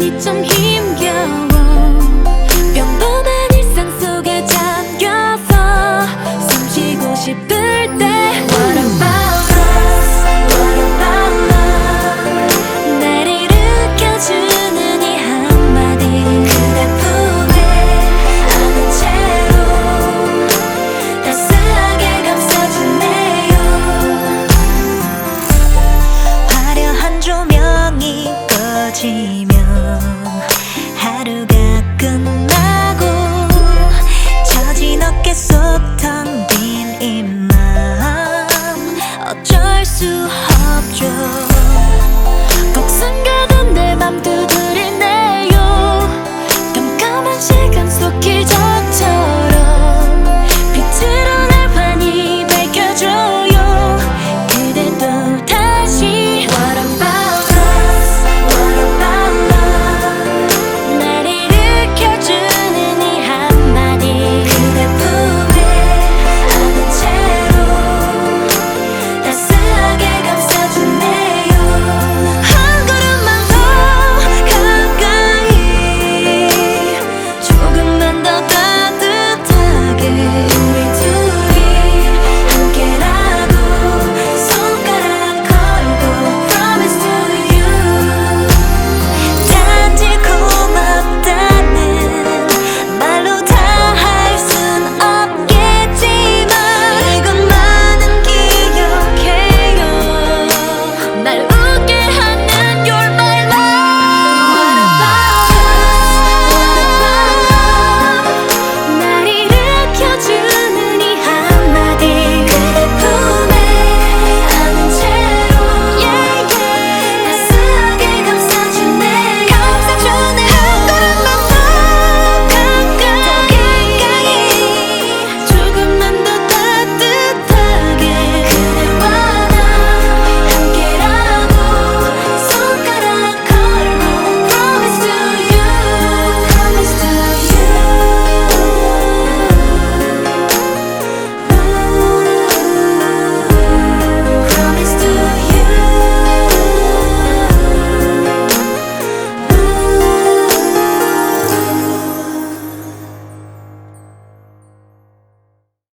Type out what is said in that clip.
你真。 수 없죠. 꼭 숨겨둔 내 맘 두드리네.